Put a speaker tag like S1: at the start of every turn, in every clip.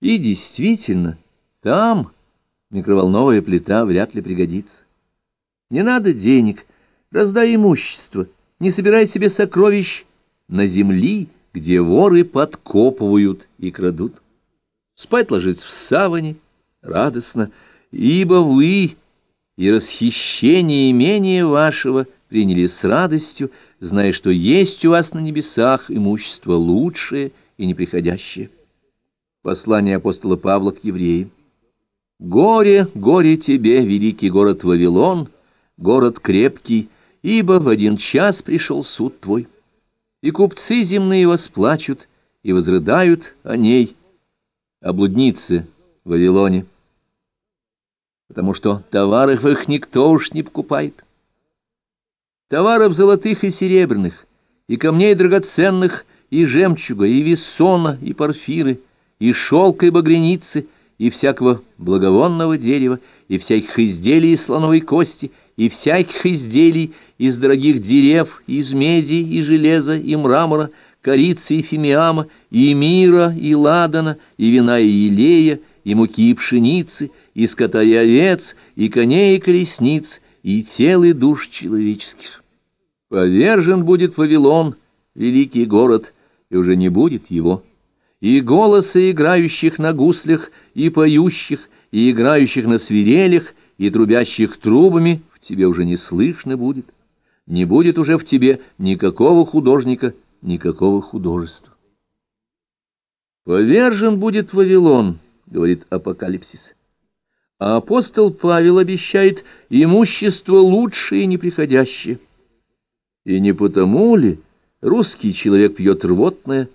S1: И действительно, там микроволновая плита вряд ли пригодится. Не надо денег, раздай имущество, не собирай себе сокровищ на земли, где воры подкопывают и крадут. Спать ложиться в саване, радостно, ибо вы и расхищение имения вашего приняли с радостью, зная, что есть у вас на небесах имущество лучшее и неприходящее. Послание апостола Павла к евреям. «Горе, горе тебе, великий город Вавилон, город крепкий, ибо в один час пришел суд твой, и купцы земные восплачут и возрыдают о ней, о блуднице Вавилоне, потому что товаров их никто уж не покупает. Товаров золотых и серебряных, и камней драгоценных, и жемчуга, и весона, и порфиры, и шелка, и багряницы — и всякого благовонного дерева, и всяких изделий из слоновой кости, и всяких изделий из дорогих дерев, из меди и железа, и мрамора, корицы и фимиама, и мира, и ладана, и вина и елея, и муки и пшеницы, и скота и овец, и коней и колесниц, и тел и душ человеческих. Повержен будет Вавилон, великий город, и уже не будет его и голоса играющих на гуслях, и поющих, и играющих на свирелях, и трубящих трубами в тебе уже не слышно будет. Не будет уже в тебе никакого художника, никакого художества. «Повержен будет Вавилон», — говорит Апокалипсис. А апостол Павел обещает имущество лучшее и неприходящее. И не потому ли русский человек пьет рвотное,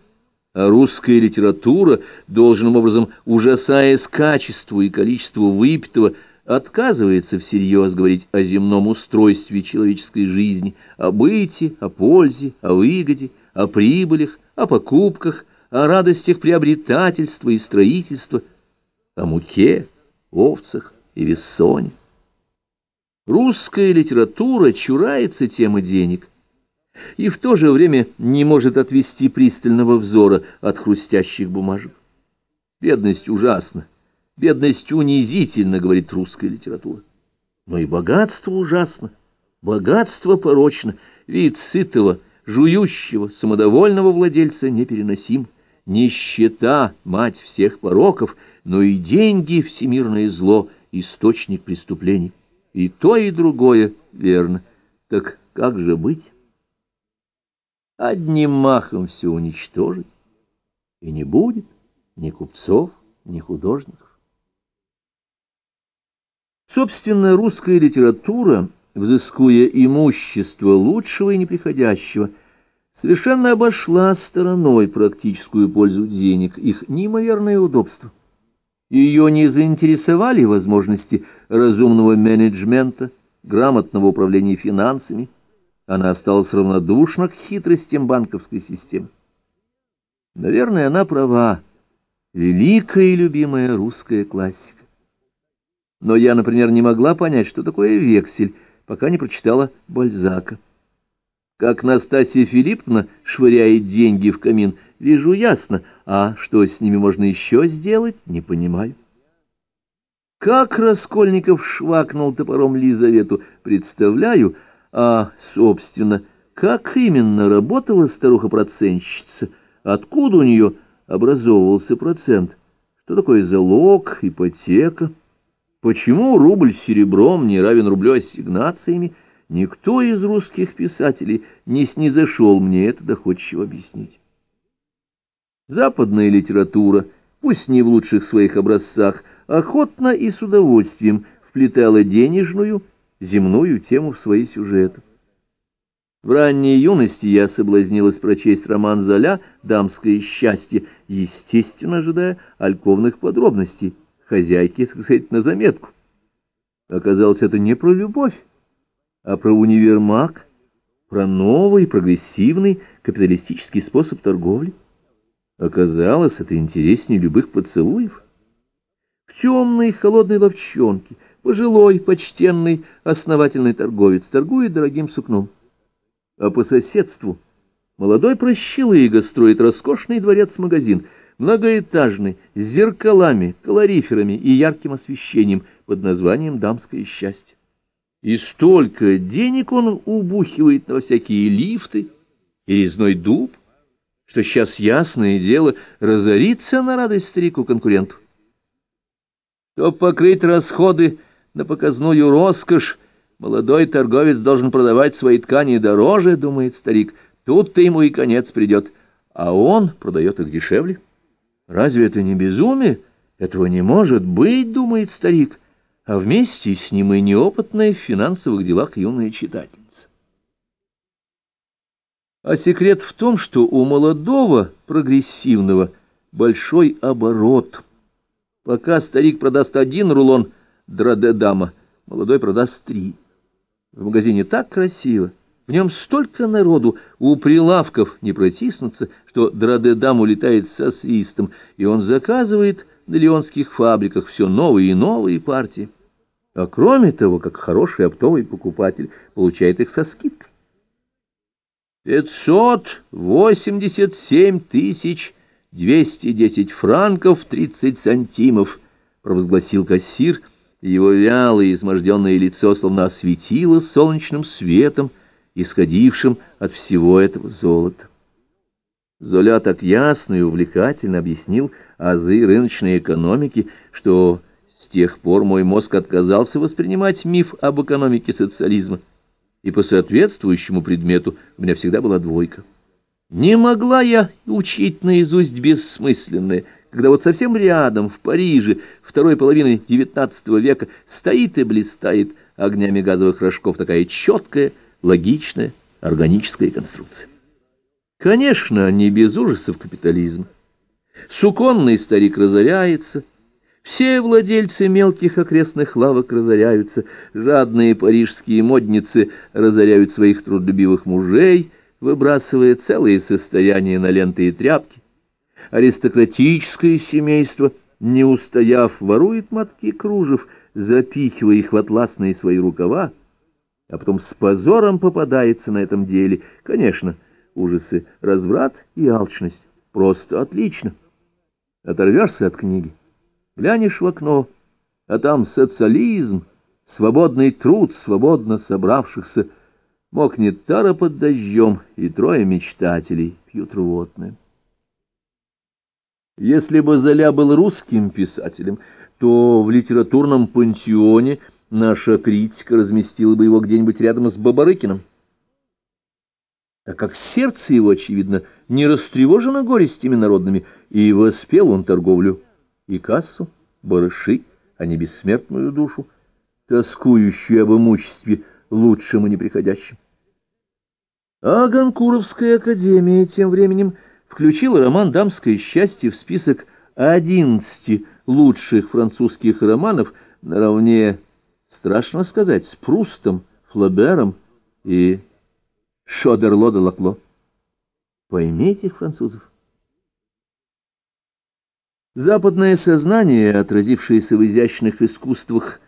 S1: а русская литература, должным образом ужасаясь качеству и количеству выпитого, отказывается всерьез говорить о земном устройстве человеческой жизни, о быте, о пользе, о выгоде, о прибылях, о покупках, о радостях приобретательства и строительства, о муке, овцах и вессоне. Русская литература чурается темы денег, и в то же время не может отвести пристального взора от хрустящих бумажек. Бедность ужасна, бедность унизительна, говорит русская литература. Но и богатство ужасно, богатство порочно, вид сытого, жующего, самодовольного владельца непереносим. Нищета — мать всех пороков, но и деньги — всемирное зло, источник преступлений. И то, и другое верно. Так как же быть? Одним махом все уничтожить, и не будет ни купцов, ни художников. Собственно, русская литература, взыскуя имущество лучшего и неприходящего, совершенно обошла стороной практическую пользу денег, их неимоверное удобство. Ее не заинтересовали возможности разумного менеджмента, грамотного управления финансами, она осталась равнодушна к хитростям банковской системы. Наверное, она права. Великая и любимая русская классика. Но я, например, не могла понять, что такое вексель, пока не прочитала Бальзака. Как Настасья Филипповна швыряет деньги в камин, вижу ясно, а что с ними можно еще сделать, не понимаю. Как Раскольников швакнул топором Лизавету, представляю, а, собственно, как именно работала старуха-процентщица? Откуда у нее образовывался процент? Что такое залог, ипотека? Почему рубль серебром не равен рублю ассигнациями? Никто из русских писателей не снизошел мне это доходчиво объяснить. Западная литература, пусть не в лучших своих образцах, охотно и с удовольствием вплетала денежную, земную тему в свои сюжеты. В ранней юности я соблазнилась прочесть роман Золя «Дамское счастье», естественно, ожидая альковных подробностей, хозяйки, так сказать, на заметку. Оказалось, это не про любовь, а про универмаг, про новый, прогрессивный капиталистический способ торговли. Оказалось, это интереснее любых поцелуев. В темной холодной ловчонке — Пожилой, почтенный, основательный торговец торгует дорогим сукном. А по соседству молодой прощелыга строит роскошный дворец-магазин. многоэтажный, с зеркалами, колориферами и ярким освещением под названием «Дамское счастье». И столько денег он убухивает на всякие лифты и резной дуб, что сейчас ясное дело разорится на радость старику-конкуренту. Чтобы покрыть расходы на показную роскошь, молодой торговец должен продавать свои ткани дороже, думает старик, тут-то ему и конец придет, а он продает их дешевле. Разве это не безумие? Этого не может быть, думает старик а вместе с ним и неопытная в финансовых делах юная читательница. А секрет в том, что у молодого, прогрессивного, большой оборот. Пока старик продаст один рулон драдедама, молодой продаст три. В магазине так красиво, в нем столько народу, у прилавков не протиснуться, что драдедам улетает со свистом, и он заказывает на леонских фабриках все новые и новые партии а кроме того, как хороший оптовый покупатель, получает их со скидкой. «Пятьсот восемьдесят тысяч двести десять франков тридцать сантимов», — провозгласил кассир, его вялое изможденное лицо словно осветило солнечным светом, исходившим от всего этого золота. Золя так ясно и увлекательно объяснил азы рыночной экономики, что тех пор мой мозг отказался воспринимать миф об экономике социализма, и по соответствующему предмету у меня всегда была двойка. Не могла я учить наизусть бессмысленное, когда вот совсем рядом, в Париже, второй половины XIX века, стоит и блистает огнями газовых рожков такая четкая, логичная, органическая конструкция. Конечно, не без ужасов капитализма. Суконный старик разоряется, все владельцы мелких окрестных лавок разоряются, жадные парижские модницы разоряют своих трудолюбивых мужей, выбрасывая целые состояния на ленты и тряпки. Аристократическое семейство, не устояв, ворует матки кружев, запихивая их в атласные свои рукава, а потом с позором попадается на этом деле. Конечно, ужасы, разврат и алчность. Просто отлично. Оторвешься от книги Глянешь в окно, а там социализм, свободный труд свободно собравшихся, мокнет тара под дождем, и трое мечтателей пьют рвотное. Если бы Золя был русским писателем, то в литературном пансионе наша критика разместила бы его где-нибудь рядом с Бабарыкиным. Так как сердце его, очевидно, не растревожено горестями народными, и воспел он торговлю и кассу, барыши, а не бессмертную душу, тоскующую об имуществе лучшим и неприходящим. А Ганкуровская академия тем временем включила роман «Дамское счастье» в список одиннадцати лучших французских романов наравне, страшно сказать, с Прустом, Флабером и Шодерло де Лакло. Поймите их, французов. Западное сознание, отразившееся в изящных искусствах,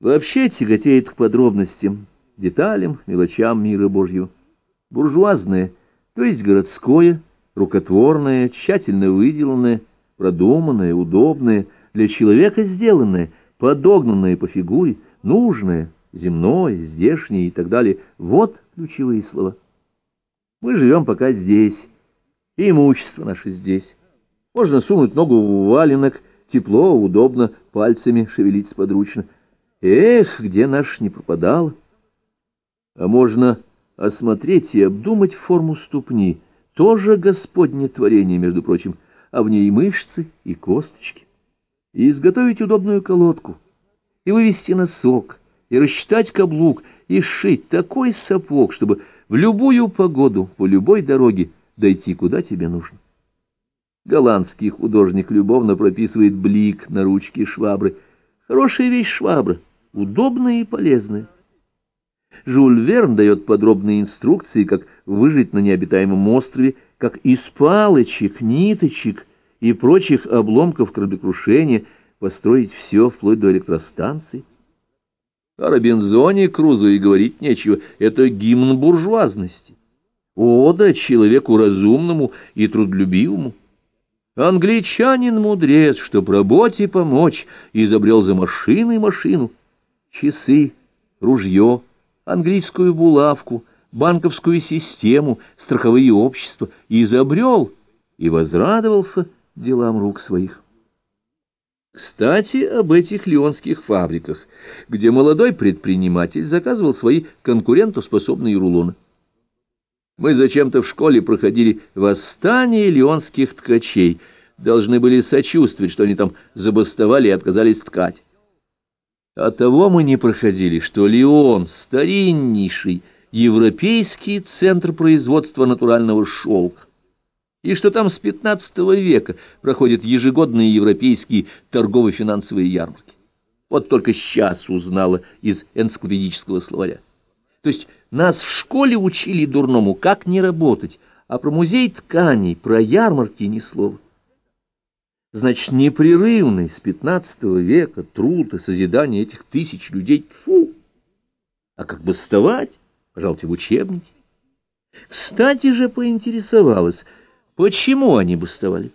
S1: вообще тяготеет к подробностям, деталям, мелочам мира Божьего. Буржуазное, то есть городское, рукотворное, тщательно выделанное, продуманное, удобное, для человека сделанное, подогнанное по фигуре, нужное, земное, здешнее и так далее. Вот ключевые слова. Мы живем пока здесь, и имущество наше здесь. Можно сунуть ногу в валенок, тепло, удобно, пальцами шевелить сподручно. Эх, где наш не пропадал! А можно осмотреть и обдумать форму ступни, тоже Господне творение, между прочим, а в ней мышцы и косточки, и изготовить удобную колодку, и вывести носок, и рассчитать каблук, и сшить такой сапог, чтобы в любую погоду, по любой дороге дойти, куда тебе нужно. Голландский художник любовно прописывает блик на ручке швабры. Хорошая вещь швабра, удобная и полезная. Жюль Верн дает подробные инструкции, как выжить на необитаемом острове, как из палочек, ниточек и прочих обломков кораблекрушения построить все вплоть до электростанции. О Робинзоне Крузу и говорить нечего, это гимн буржуазности. Ода человеку разумному и трудолюбивому. Англичанин-мудрец, чтоб работе помочь, изобрел за машиной машину. Часы, ружье, английскую булавку, банковскую систему, страховые общества, изобрел и возрадовался делам рук своих. Кстати, об этих лионских фабриках, где молодой предприниматель заказывал свои конкурентоспособные рулоны. Мы зачем-то в школе проходили восстание лионских ткачей, должны были сочувствовать, что они там забастовали и отказались ткать. А того мы не проходили, что Лион — стариннейший европейский центр производства натурального шелка и что там с XV века проходят ежегодные европейские торгово-финансовые ярмарки. Вот только сейчас узнала из энциклопедического словаря. То есть нас в школе учили дурному, как не работать, а про музей тканей, про ярмарки ни слова. Значит, непрерывный с XV века труд и созидание этих тысяч людей, фу! А как бастовать? Пожалуйте, в учебнике. Кстати же поинтересовалась, Почему они бастовали?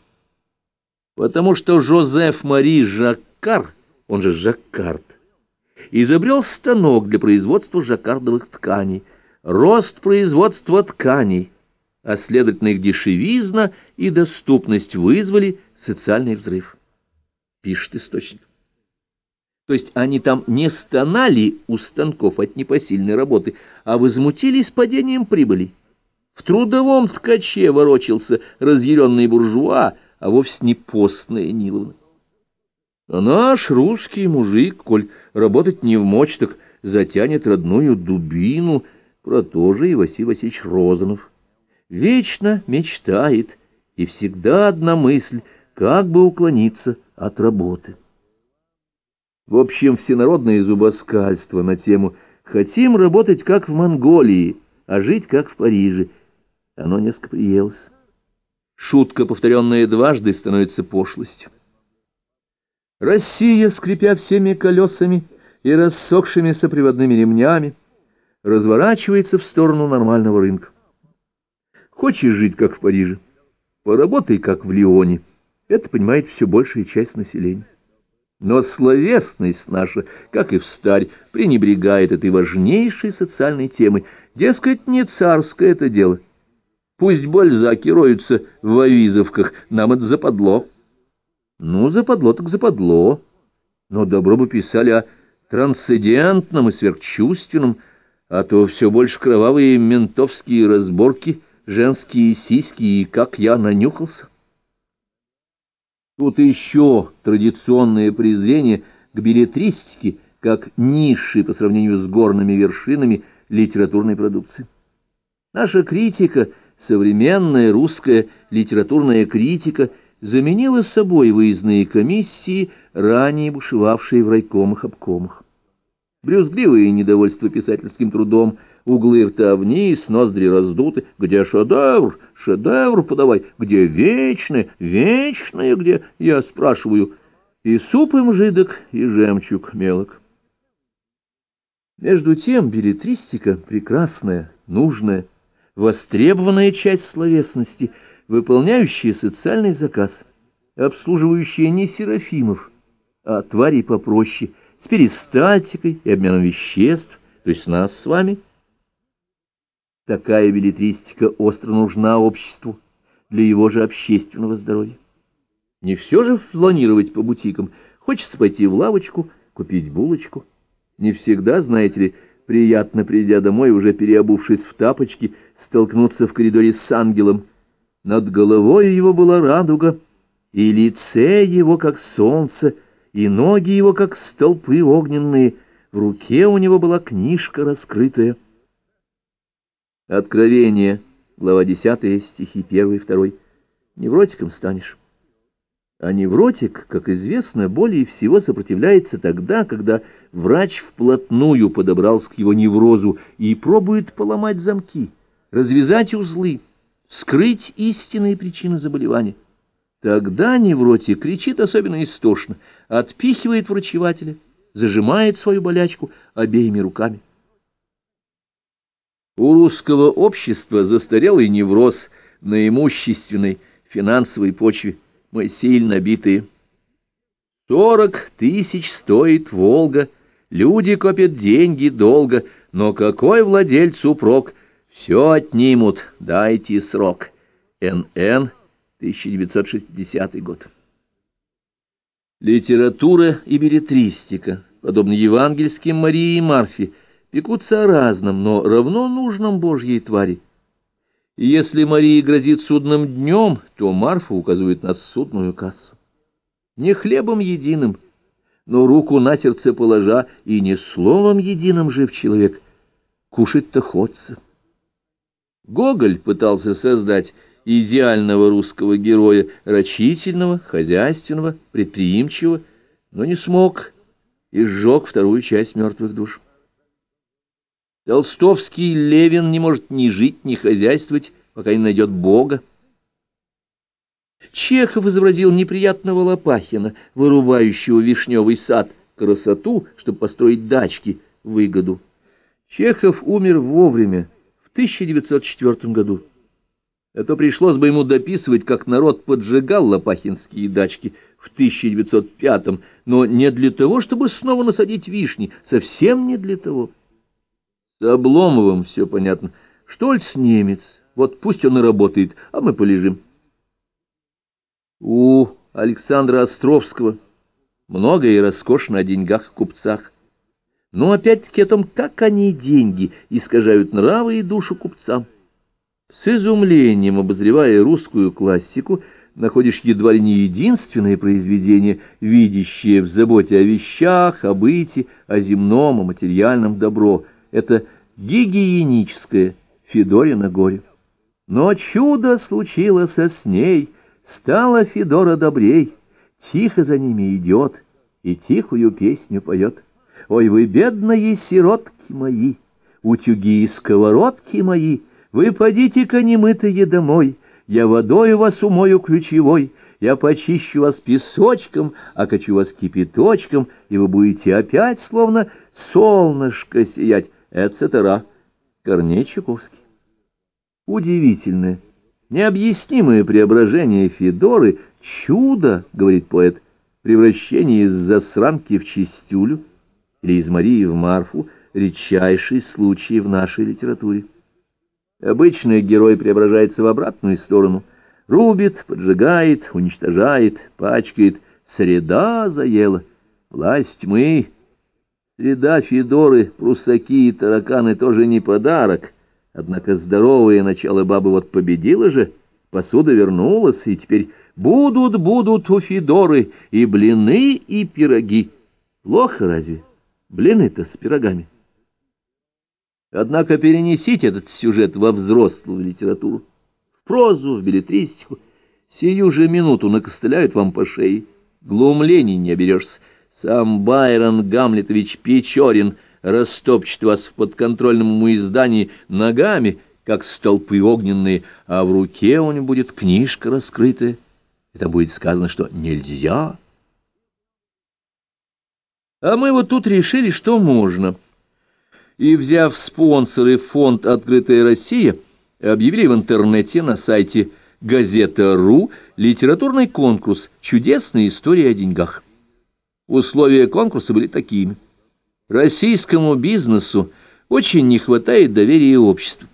S1: Потому что Жозеф Мари Жаккар, он же Жаккард, изобрел станок для производства жаккардовых тканей. Рост производства тканей, а следовательно их дешевизна и доступность вызвали социальный взрыв. Пишет источник. То есть они там не стонали у станков от непосильной работы, а возмутились падением прибыли. В трудовом ткаче ворочался разъяренный буржуа, а вовсе не постная Ниловна. А наш русский мужик, коль работать не в мочь, так затянет родную дубину, про то же и Василий Васильевич Розанов. Вечно мечтает, и всегда одна мысль, как бы уклониться от работы. В общем, всенародное зубоскальство на тему «Хотим работать, как в Монголии, а жить, как в Париже» Оно несколько приелось. Шутка, повторенная дважды, становится пошлостью. Россия, скрипя всеми колесами и рассохшимися приводными ремнями, разворачивается в сторону нормального рынка. Хочешь жить, как в Париже, поработай, как в Лионе. Это понимает все большая часть населения. Но словесность наша, как и в старь, пренебрегает этой важнейшей социальной темой. Дескать, не царское это дело — Пусть бальзаки роются в авизовках, нам это западло. Ну, западло так западло. Но добро бы писали о трансцендентном и сверхчувственном, а то все больше кровавые ментовские разборки, женские сиськи и как я нанюхался. Тут еще традиционное презрение к билетристике, как низшей по сравнению с горными вершинами литературной продукции. Наша критика — современная русская литературная критика заменила собой выездные комиссии, ранее бушевавшие в райкомах-обкомах. Брюзгливое недовольство писательским трудом, углы рта вниз, ноздри раздуты. Где шедевр? Шедевр подавай. Где вечное? Вечное где? Я спрашиваю. И суп им жидок, и жемчуг мелок. Между тем билетристика прекрасная, нужная, востребованная часть словесности, выполняющая социальный заказ, обслуживающая не серафимов, а тварей попроще, с перистальтикой и обменом веществ, то есть нас с вами. Такая билетристика остро нужна обществу для его же общественного здоровья. Не все же фланировать по бутикам, хочется пойти в лавочку, купить булочку. Не всегда, знаете ли, Приятно, придя домой, уже переобувшись в тапочки, столкнуться в коридоре с ангелом. Над головой его была радуга, и лице его, как солнце, и ноги его, как столпы огненные. В руке у него была книжка раскрытая. Откровение, глава 10, стихи 1 и 2. Невротиком станешь. А невротик, как известно, более всего сопротивляется тогда, когда врач вплотную подобрался к его неврозу и пробует поломать замки, развязать узлы, скрыть истинные причины заболевания. Тогда невротик кричит особенно истошно, отпихивает врачевателя, зажимает свою болячку обеими руками. У русского общества застарелый невроз на имущественной финансовой почве – мы сильно битые. Сорок тысяч стоит «Волга», люди копят деньги долго, но какой владельцу прок? Все отнимут, дайте срок. Н.Н. 1960 год. Литература и билетристика, подобно евангельским Марии и Марфе, пекутся о разном, но равно нужном Божьей твари. И если Марии грозит судным днем, то Марфа указывает на судную кассу. Не хлебом единым, но руку на сердце положа, и не словом единым жив человек, кушать-то ходится. Гоголь пытался создать идеального русского героя, рачительного, хозяйственного, предприимчивого, но не смог и сжег вторую часть мертвых душ. Толстовский Левин не может ни жить, ни хозяйствовать, пока не найдет Бога. Чехов изобразил неприятного Лопахина, вырубающего вишневый сад, красоту, чтобы построить дачки, выгоду. Чехов умер вовремя, в 1904 году. А то пришлось бы ему дописывать, как народ поджигал лопахинские дачки в 1905 но не для того, чтобы снова насадить вишни, совсем не для того. С Обломовым все понятно. Штольц немец, вот пусть он и работает, а мы полежим. У Александра Островского много и роскошно о деньгах купцах. Но опять-таки о том, как они деньги искажают нравы и душу купцам. С изумлением обозревая русскую классику, находишь едва ли не единственное произведение, видящее в заботе о вещах, о быте, о земном, о материальном добро — это гигиеническое Федорина горе. Но чудо случилось с ней, стала Федора добрей, тихо за ними идет и тихую песню поет. Ой, вы бедные сиротки мои, утюги и сковородки мои, вы подите-ка немытые домой, я водой вас умою ключевой, я почищу вас песочком, окачу вас кипяточком, и вы будете опять словно солнышко сиять, etc. Корней Чуковский. Удивительное, необъяснимое преображение Федоры, чудо, говорит поэт, превращение из засранки в чистюлю или из Марии в Марфу, редчайший случай в нашей литературе. Обычный герой преображается в обратную сторону, рубит, поджигает, уничтожает, пачкает, среда заела, власть мы Среда Федоры, прусаки и тараканы тоже не подарок. Однако здоровое начало бабы вот победило же, посуда вернулась, и теперь будут, будут у Федоры и блины, и пироги. Плохо разве? Блины-то с пирогами. Однако перенесите этот сюжет во взрослую литературу, в прозу, в билетристику. Сию же минуту накостыляют вам по шее. Глумлений не оберешься. Сам Байрон Гамлетович Печорин растопчет вас в подконтрольном ему издании ногами, как столпы огненные, а в руке у него будет книжка раскрытая. Это будет сказано, что нельзя. А мы вот тут решили, что можно. И, взяв спонсоры фонд «Открытая Россия», объявили в интернете на сайте газета.ру литературный конкурс «Чудесная история о деньгах». Условия конкурса были такими. Российскому бизнесу очень не хватает доверия общества.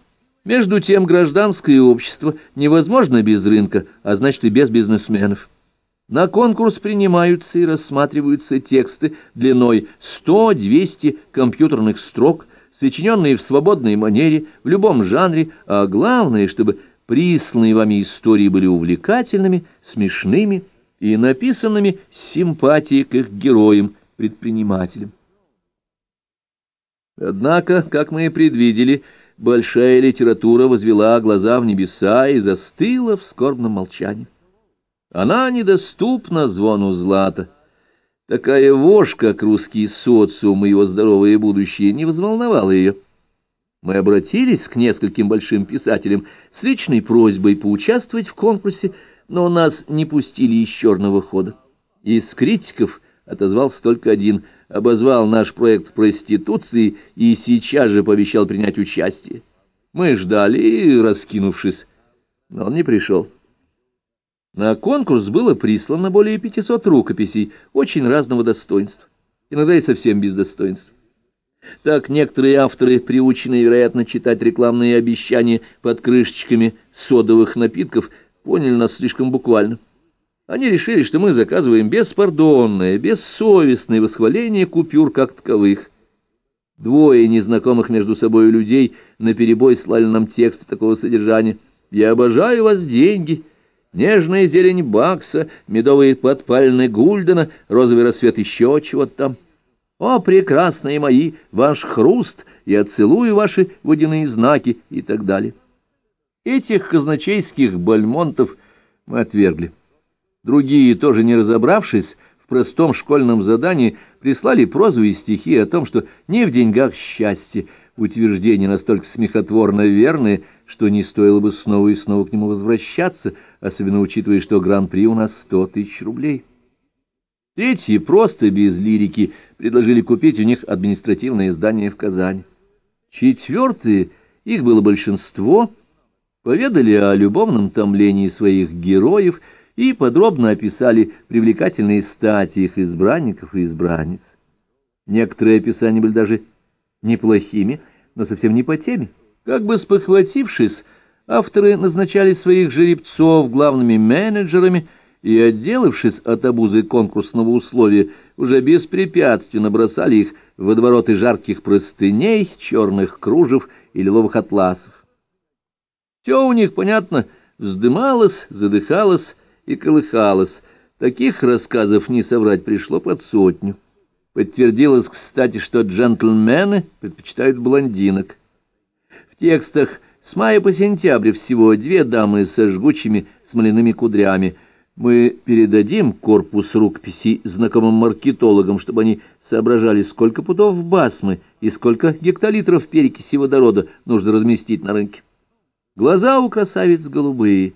S1: Между тем гражданское общество невозможно без рынка, а значит и без бизнесменов. На конкурс принимаются и рассматриваются тексты длиной 100-200 компьютерных строк, сочиненные в свободной манере, в любом жанре, а главное, чтобы присланные вами истории были увлекательными, смешными, и написанными симпатией к их героям, предпринимателям. Однако, как мы и предвидели, большая литература возвела глаза в небеса и застыла в скорбном молчании. Она недоступна звону злата. Такая вошь, как русский социум и его здоровое будущее, не взволновала ее. Мы обратились к нескольким большим писателям с личной просьбой поучаствовать в конкурсе, но нас не пустили из черного хода. Из критиков отозвался только один, обозвал наш проект проституцией и сейчас же пообещал принять участие. Мы ждали, раскинувшись, но он не пришел. На конкурс было прислано более 500 рукописей очень разного достоинства, иногда и совсем без достоинства. Так некоторые авторы, приученные, вероятно, читать рекламные обещания под крышечками содовых напитков, поняли нас слишком буквально. Они решили, что мы заказываем беспардонное, бессовестное восхваление купюр как таковых. Двое незнакомых между собой людей наперебой слали нам тексты такого содержания. «Я обожаю вас, деньги!» Нежная зелень бакса, медовые подпальны гульдена, розовый рассвет еще чего-то там. О, прекрасные мои, ваш хруст, я целую ваши водяные знаки и так далее. Этих казначейских бальмонтов мы отвергли. Другие, тоже не разобравшись, в простом школьном задании прислали прозу и стихи о том, что не в деньгах счастье, утверждение настолько смехотворно верное, что не стоило бы снова и снова к нему возвращаться, особенно учитывая, что гран-при у нас сто тысяч рублей. Третьи просто без лирики предложили купить у них административное здание в Казани. Четвертые, их было большинство, поведали о любовном томлении своих героев и подробно описали привлекательные стати их избранников и избранниц. Некоторые описания были даже неплохими, но совсем не по теме. Как бы спохватившись, авторы назначали своих жеребцов главными менеджерами и, отделавшись от обузы конкурсного условия, уже беспрепятственно бросали их в водовороты жарких простыней, черных кружев и лиловых атласов. Все у них, понятно, вздымалось, задыхалось и колыхалось. Таких рассказов не соврать пришло под сотню. Подтвердилось, кстати, что джентльмены предпочитают блондинок. В текстах с мая по сентябрь всего две дамы со жгучими смоляными кудрями. Мы передадим корпус рукописей знакомым маркетологам, чтобы они соображали, сколько пудов басмы и сколько гектолитров перекиси водорода нужно разместить на рынке. Глаза у красавиц голубые,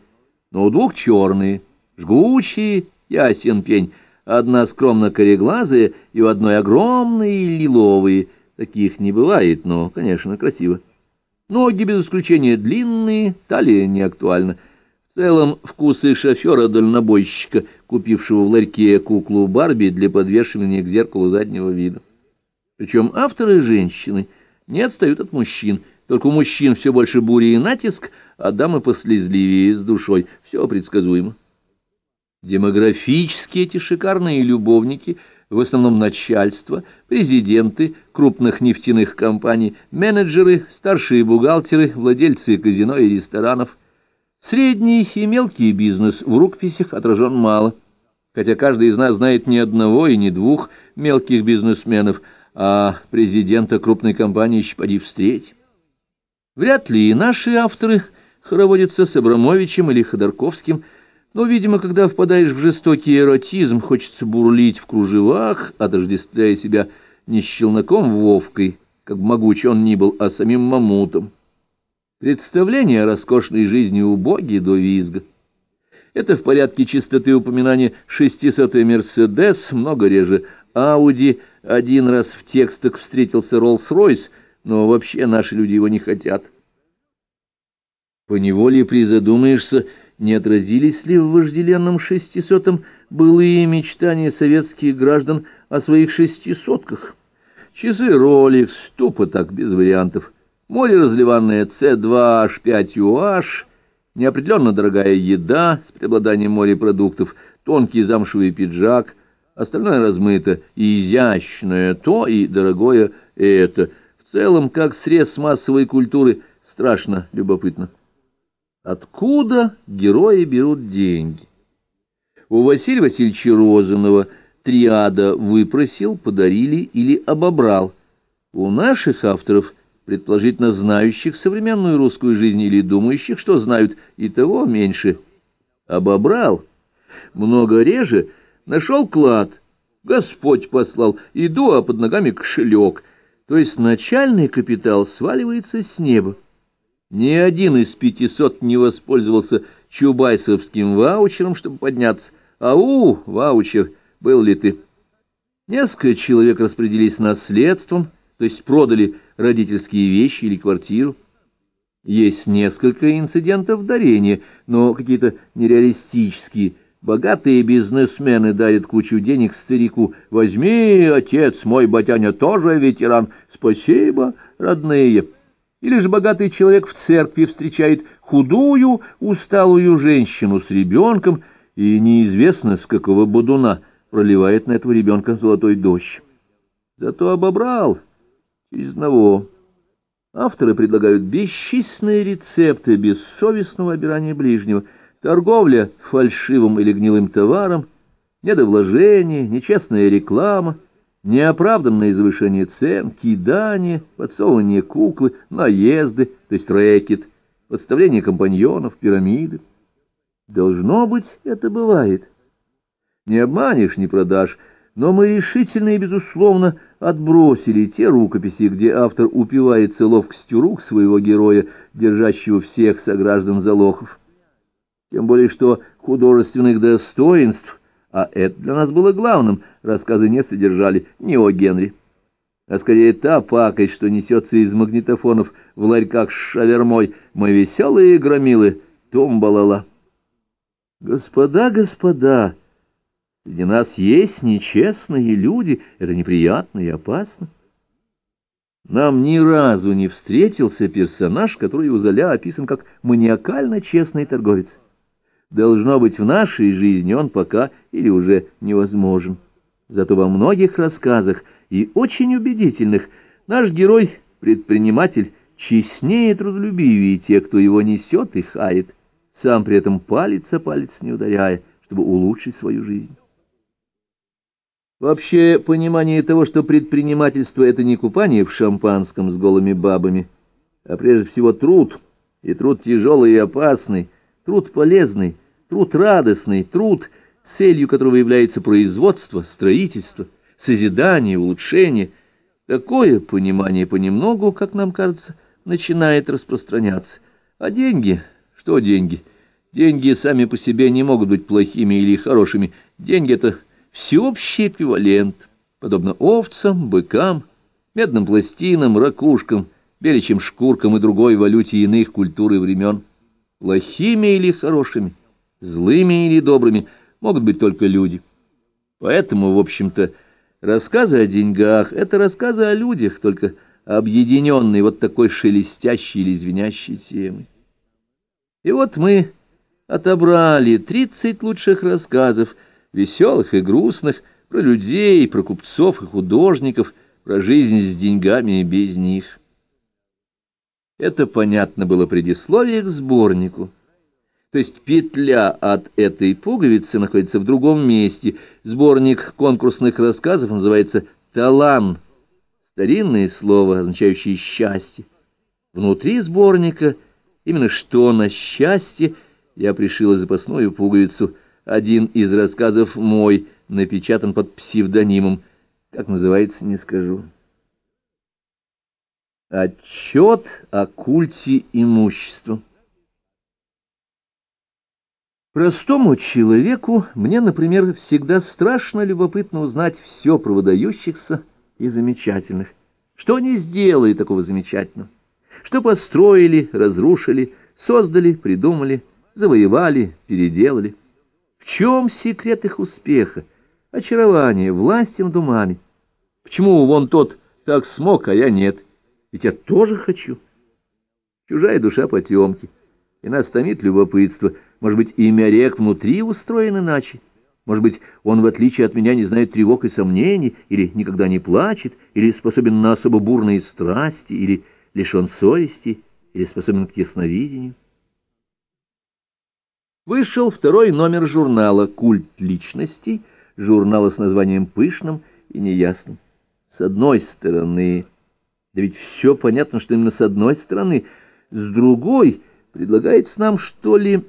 S1: но у двух черные, жгучие, ясен пень, одна скромно кореглазая и у одной огромные лиловые. Таких не бывает, но, конечно, красиво. Ноги, без исключения, длинные, талия не актуальна. В целом, вкусы шофера-дальнобойщика, купившего в ларьке куклу Барби для подвешивания к зеркалу заднего вида. Причем авторы женщины не отстают от мужчин, только у мужчин все больше бури и натиск, а дамы послезливее с душой. Все предсказуемо. Демографически эти шикарные любовники — в основном начальство, президенты крупных нефтяных компаний, менеджеры, старшие бухгалтеры, владельцы казино и ресторанов. Средний и мелкий бизнес в рукописях отражен мало, хотя каждый из нас знает ни одного и ни двух мелких бизнесменов, а президента крупной компании еще поди встреть. Вряд ли и наши авторы хороводятся с Абрамовичем или Ходорковским – но, видимо, когда впадаешь в жестокий эротизм, хочется бурлить в кружевах, отождествляя себя не с челноком Вовкой, как могучий он ни был, а самим мамутом. Представление о роскошной жизни убоги до визга. Это в порядке чистоты упоминания 600-й «Мерседес», много реже «Ауди», один раз в текстах встретился «Роллс-Ройс», но вообще наши люди его не хотят. Поневоле призадумаешься, не отразились ли в вожделенном шестисотом былые мечтания советских граждан о своих шестисотках? Часы Rolex, тупо так, без вариантов. Море разливанное С2H5UH, неопределенно дорогая еда с преобладанием морепродуктов, тонкий замшевый пиджак, остальное размыто, и изящное то, и дорогое это. В целом, как срез массовой культуры, страшно любопытно. Откуда герои берут деньги? У Василия Васильевича Розанова триада выпросил, подарили или обобрал. У наших авторов, предположительно знающих современную русскую жизнь или думающих, что знают, и того меньше. Обобрал. Много реже нашел клад. Господь послал. Иду, а под ногами кошелек. То есть начальный капитал сваливается с неба. Ни один из пятисот не воспользовался чубайсовским ваучером, чтобы подняться. Ау, ваучер, был ли ты? Несколько человек распределились наследством, то есть продали родительские вещи или квартиру. Есть несколько инцидентов дарения, но какие-то нереалистические. Богатые бизнесмены дарят кучу денег старику. «Возьми, отец, мой батяня тоже ветеран. Спасибо, родные». Или же богатый человек в церкви встречает худую, усталую женщину с ребенком, и неизвестно, с какого будуна проливает на этого ребенка золотой дождь. Зато обобрал через одного. Авторы предлагают бесчисленные рецепты бессовестного обирания ближнего, торговля фальшивым или гнилым товаром, недовложение, нечестная реклама, неоправданное завышение цен, кидание, подсовывание куклы, наезды, то есть рэкет, подставление компаньонов, пирамиды. Должно быть, это бывает. Не обманешь, не продашь, но мы решительно и безусловно отбросили те рукописи, где автор упивается ловкостью рук своего героя, держащего всех сограждан за лохов. Тем более, что художественных достоинств, а это для нас было главным, рассказы не содержали ни о Генри. А скорее та пакость, что несется из магнитофонов в ларьках с шавермой, мы веселые громилы, томбалала. Господа, господа! Среди нас есть нечестные люди, это неприятно и опасно. Нам ни разу не встретился персонаж, который у Золя описан как маниакально честный торговец. Должно быть, в нашей жизни он пока или уже невозможен. Зато во многих рассказах, и очень убедительных, наш герой, предприниматель, честнее и трудолюбивее тех, кто его несет и хает, сам при этом палец о палец не ударяя, чтобы улучшить свою жизнь. Вообще, понимание того, что предпринимательство — это не купание в шампанском с голыми бабами, а прежде всего труд, и труд тяжелый и опасный, труд полезный, труд радостный, труд, целью которого является производство, строительство, созидание, улучшение. Такое понимание понемногу, как нам кажется, начинает распространяться. А деньги? Что деньги? Деньги сами по себе не могут быть плохими или хорошими. Деньги — это всеобщий эквивалент, подобно овцам, быкам, медным пластинам, ракушкам, беличьим шкуркам и другой валюте иных культур и времен. Плохими или хорошими, злыми или добрыми могут быть только люди. Поэтому, в общем-то, рассказы о деньгах — это рассказы о людях, только объединенные вот такой шелестящей или звенящей темой. И вот мы отобрали тридцать лучших рассказов — веселых и грустных, про людей, про купцов и художников, про жизнь с деньгами и без них. Это понятно было предисловие к сборнику. То есть петля от этой пуговицы находится в другом месте. Сборник конкурсных рассказов называется «Талан», старинное слово, означающее «счастье». Внутри сборника именно что на счастье я пришила запасную пуговицу – один из рассказов мой, напечатан под псевдонимом. Как называется, не скажу. Отчет о культе имущества. Простому человеку, мне, например, всегда страшно любопытно узнать все про выдающихся и замечательных. Что они сделали такого замечательного? Что построили, разрушили, создали, придумали, завоевали, переделали? В чем секрет их успеха, очарования, власти над умами? Почему вон тот так смог, а я нет? Ведь я тоже хочу. Чужая душа потемки, и нас томит любопытство. Может быть, имя рек внутри устроен иначе? Может быть, он, в отличие от меня, не знает тревог и сомнений, или никогда не плачет, или способен на особо бурные страсти, или лишен совести, или способен к ясновидению? вышел второй номер журнала «Культ личностей», журнала с названием пышным и неясным. С одной стороны, да ведь все понятно, что именно с одной стороны, с другой предлагается нам, что ли,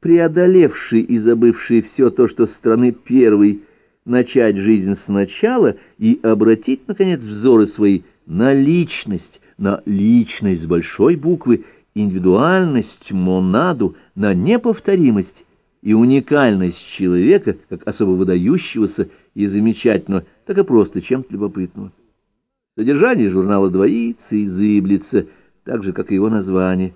S1: преодолевший и забывший все то, что с стороны первой, начать жизнь сначала и обратить, наконец, взоры свои на личность, на личность с большой буквы, индивидуальность, монаду, на неповторимость и уникальность человека, как особо выдающегося и замечательного, так и просто чем-то любопытного. Содержание журнала двоится и зыблется, так же, как и его название.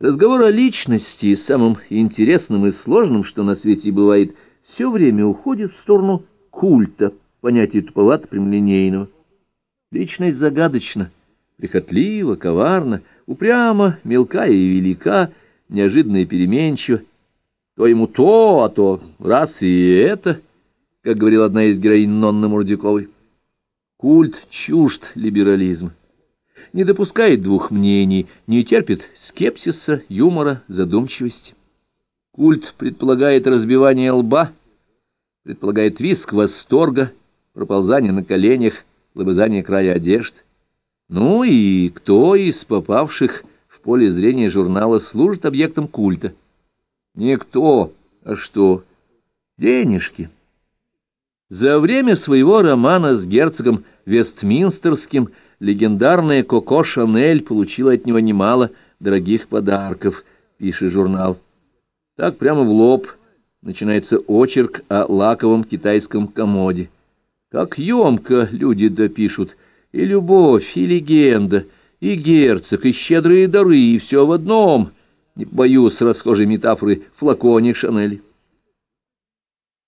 S1: Разговор о личности, самым интересным и сложным, что на свете бывает, все время уходит в сторону культа, понятия туповато прямолинейного. Личность загадочна, прихотлива, коварна, упряма, мелка и велика, неожиданно и переменчива. То ему то, а то раз и это, как говорила одна из героинь Нонны Мурдюковой. Культ чужд либерализма не допускает двух мнений, не терпит скепсиса, юмора, задумчивости. Культ предполагает разбивание лба, предполагает виск восторга, проползание на коленях, лобызание края одежд. Ну и кто из попавших в поле зрения журнала служит объектом культа? Никто, а что? Денежки. За время своего романа с герцогом Вестминстерским легендарная Коко Шанель получила от него немало дорогих подарков, пишет журнал. Так прямо в лоб начинается очерк о лаковом китайском комоде. Как емко люди допишут и любовь, и легенда, и герцог, и щедрые дары, и все в одном, не боюсь расхожей метафоры, флаконе Шанель.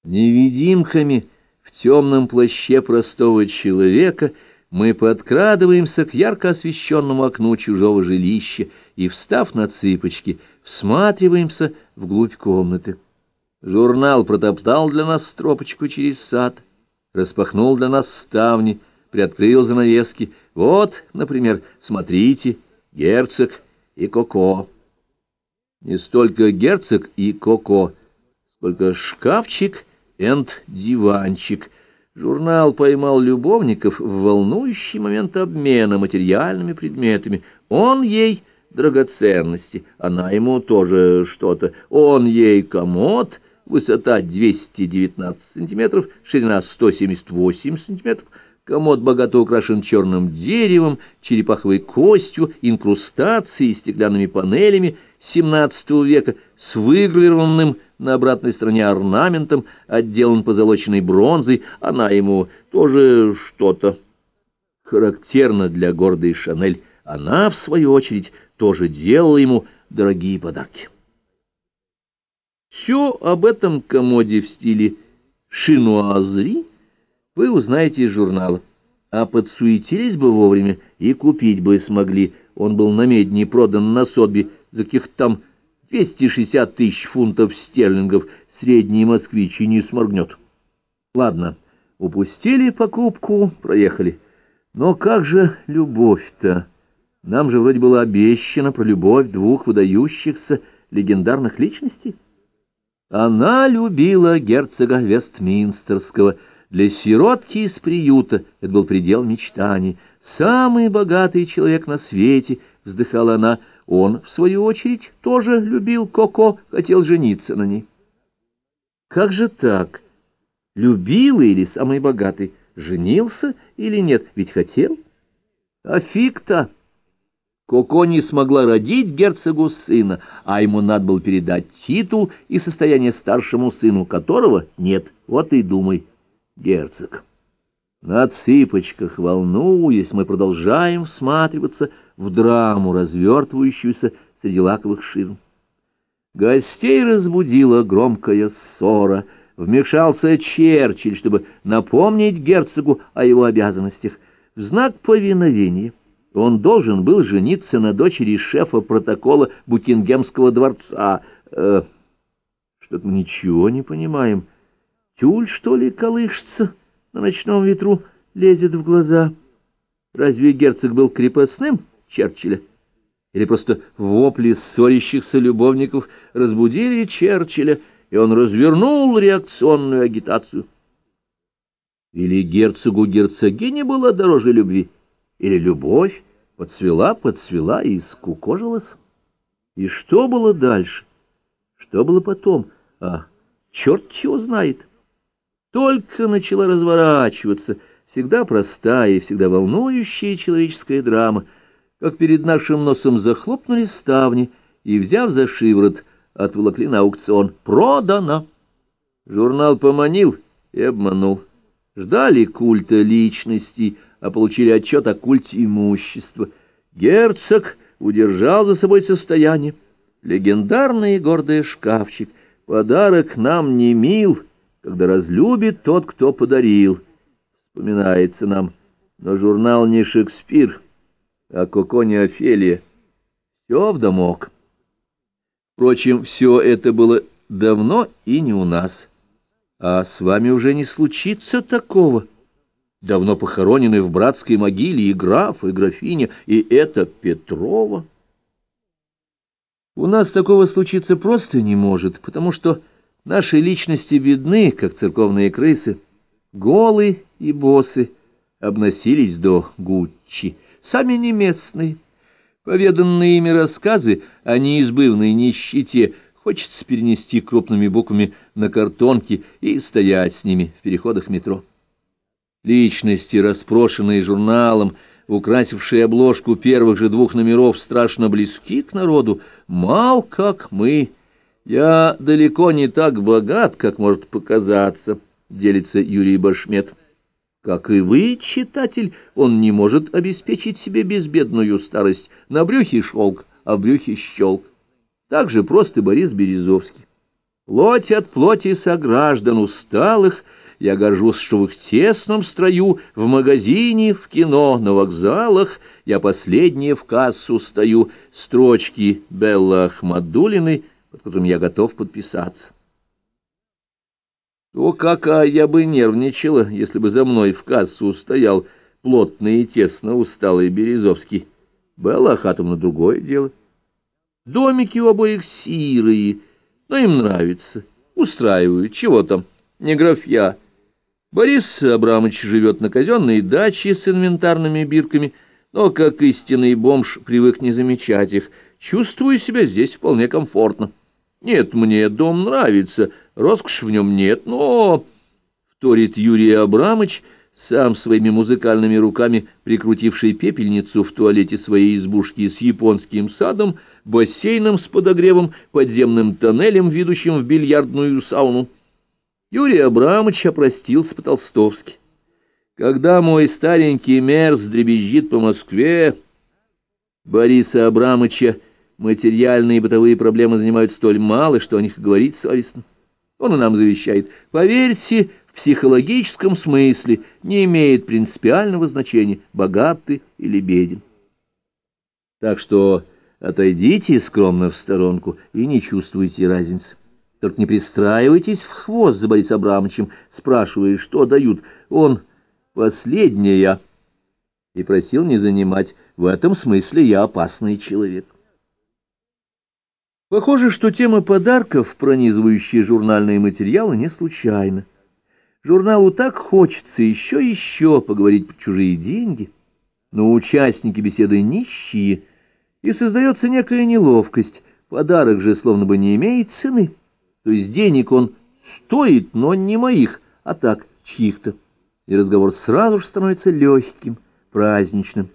S1: Невидимками темном плаще простого человека — мы подкрадываемся к ярко освещенному окну чужого жилища и, встав на цыпочки, всматриваемся вглубь комнаты. Журнал протоптал для нас стропочку через сад, распахнул для нас ставни, приоткрыл занавески. Вот, например, смотрите, герцог и Коко. Не столько герцог и Коко, сколько шкафчик и диванчик — Журнал поймал любовников в волнующий момент обмена материальными предметами. Он ей драгоценности, она ему тоже что-то. Он ей комод, высота 219 сантиметров, ширина 178 сантиметров. Комод богато украшен черным деревом, черепаховой костью, инкрустацией, стеклянными панелями XVII века с выгравированным на обратной стороне орнаментом, отделан позолоченной бронзой, она ему тоже что-то. Характерно для гордой Шанель, она, в свою очередь, тоже делала ему дорогие подарки. Все об этом комоде в стиле шинуазри вы узнаете из журнала. А подсуетились бы вовремя и купить бы смогли. Он был на медне продан на сотбе за каких-то там 260 тысяч фунтов стерлингов средний москвич и не сморгнет. Ладно, упустили покупку, проехали. Но как же любовь-то? Нам же вроде было обещано про любовь двух выдающихся легендарных личностей. Она любила герцога Вестминстерского. Для сиротки из приюта это был предел мечтаний. Самый богатый человек на свете, вздыхала она, — он, в свою очередь, тоже любил Коко, хотел жениться на ней. Как же так? Любил или самый богатый? Женился или нет? Ведь хотел. А фиг-то! Коко не смогла родить герцогу сына, а ему надо было передать титул и состояние старшему сыну, которого нет. Вот и думай, герцог. На цыпочках, волнуясь, мы продолжаем всматриваться в драму, развертывающуюся среди лаковых ширм. Гостей разбудила громкая ссора. Вмешался Черчилль, чтобы напомнить герцогу о его обязанностях. В знак повиновения он должен был жениться на дочери шефа протокола Букингемского дворца. Э, Что-то мы ничего не понимаем. Тюль, что ли, колышется?» на ночном ветру лезет в глаза. Разве герцог был крепостным Черчилля? Или просто вопли ссорящихся любовников разбудили Черчилля, и он развернул реакционную агитацию? Или герцогу герцогине была дороже любви? Или любовь подцвела, подцвела и скукожилась? И что было дальше? Что было потом? А черт его знает! Только начала разворачиваться всегда простая и всегда волнующая человеческая драма, как перед нашим носом захлопнули ставни и, взяв за шиворот, отволокли на аукцион. Продано! Журнал поманил и обманул. Ждали культа личности, а получили отчет о культе имущества. Герцог удержал за собой состояние, Легендарный и гордый шкафчик. Подарок нам не мил, когда разлюбит тот, кто подарил. Вспоминается нам, но журнал не Шекспир, а Коко не Офелия. Все в домок. Впрочем, все это было давно и не у нас. А с вами уже не случится такого. Давно похоронены в братской могиле и граф, и графиня, и это Петрова. У нас такого случиться просто не может, потому что наши личности бедны, как церковные крысы, голы и босы, обносились до Гуччи, сами не местные. Поведанные ими рассказы о неизбывной нищете хочется перенести крупными буквами на картонки и стоять с ними в переходах метро. Личности, распрошенные журналом, украсившие обложку первых же двух номеров, страшно близки к народу, мал как мы. Я далеко не так богат, как может показаться, делится Юрий Башмет. Как и вы, читатель, он не может обеспечить себе безбедную старость. На брюхе шелк, а в брюхе щелк. Так же просто Борис Березовский. Плоть от плоти сограждан усталых — я горжусь, что в их тесном строю, в магазине, в кино, на вокзалах, я последняя в кассу стою, строчки Белла Ахмадулиной, под которым я готов подписаться. То какая я бы нервничала, если бы за мной в кассу стоял плотный и тесно усталый Березовский. Белла Ахатовна другое дело. Домики у обоих сирые, но им нравится, устраивают, чего там, не графья. Борис Абрамович живет на казенной даче с инвентарными бирками, но, как истинный бомж, привык не замечать их. Чувствую себя здесь вполне комфортно. Нет, мне дом нравится, роскошь в нем нет, но... Вторит Юрий Абрамович, сам своими музыкальными руками прикрутивший пепельницу в туалете своей избушки с японским садом, бассейном с подогревом, подземным тоннелем, ведущим в бильярдную сауну. Юрий Абрамович опростился по-толстовски. Когда мой старенький мерз дребезжит по Москве, Бориса Абрамовича материальные и бытовые проблемы занимают столь мало, что о них говорить совестно. Он и нам завещает. Поверьте, в психологическом смысле не имеет принципиального значения, богат ты или беден. Так что отойдите скромно в сторонку и не чувствуйте разницы. Только не пристраивайтесь в хвост за Борисом Абрамовичем, спрашивая, что дают. Он последняя. И просил не занимать. В этом смысле я опасный человек. Похоже, что тема подарков, пронизывающие журнальные материалы, не случайна. Журналу так хочется еще и еще поговорить про чужие деньги, но участники беседы нищие, и создается некая неловкость. Подарок же словно бы не имеет цены. То есть денег он стоит, но не моих, а так, чьих-то. И разговор сразу же становится легким, праздничным.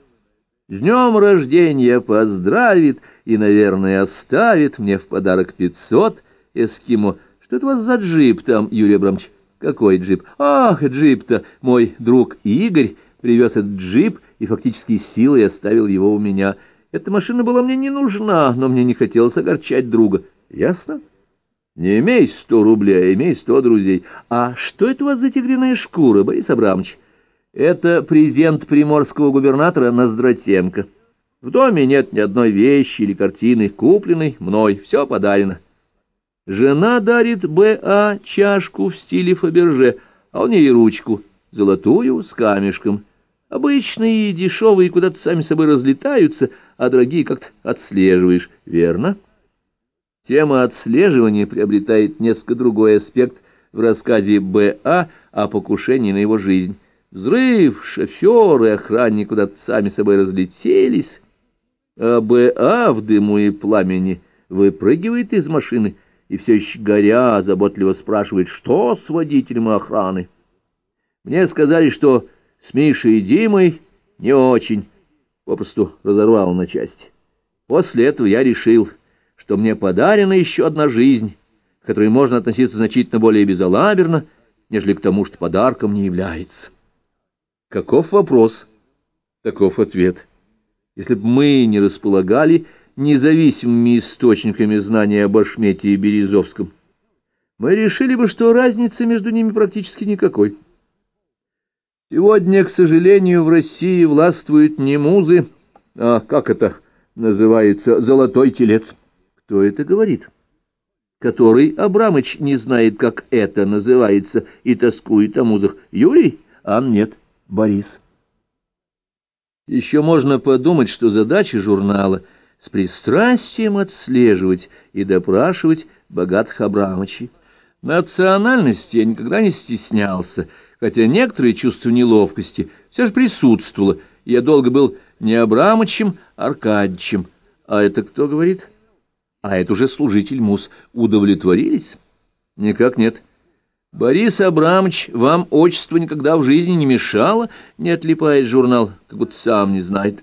S1: С днем рождения поздравит и, наверное, оставит мне в подарок пятьсот эскимо. Что это у вас за джип там, Юрий Абрамович? Какой джип? Ах, джип-то! Мой друг Игорь привез этот джип и фактически силой оставил его у меня. Эта машина была мне не нужна, но мне не хотелось огорчать друга. Ясно? Не имей сто рублей, а имей сто друзей. А что это у вас за тигриная шкура, Борис Абрамович? Это презент приморского губернатора Ноздратенко. В доме нет ни одной вещи или картины, купленной мной, все подарено. Жена дарит Б.А. чашку в стиле Фаберже, а он ей ручку, золотую, с камешком. Обычные и дешевые куда-то сами собой разлетаются, а дорогие как-то отслеживаешь, верно? Тема отслеживания приобретает несколько другой аспект в рассказе Б.А. о покушении на его жизнь. Взрыв, шофер и охранник куда-то сами собой разлетелись, а Б.А. в дыму и пламени выпрыгивает из машины и все еще горя заботливо спрашивает, что с водителем охраны. Мне сказали, что с Мишей и Димой не очень, попросту разорвал на части. После этого я решил что мне подарена еще одна жизнь, к которой можно относиться значительно более безалаберно, нежели к тому, что подарком не является. Каков вопрос? Таков ответ. Если бы мы не располагали независимыми источниками знания об Ашмете и Березовском, мы решили бы, что разницы между ними практически никакой. Сегодня, к сожалению, в России властвуют не музы, а, как это называется, золотой телец. Кто это говорит? Который Абрамыч не знает, как это называется, и тоскует о музах. Юрий? А нет, Борис. Еще можно подумать, что задача журнала с пристрастием отслеживать и допрашивать богатых Абрамычей. Национальности я никогда не стеснялся, хотя некоторое чувство неловкости все же присутствовало. Я долго был не Абрамычем, а. А это кто говорит? А это уже служитель мус. Удовлетворились? Никак нет. Борис Абрамович, вам отчество никогда в жизни не мешало? Не отлипает журнал, как будто сам не знает.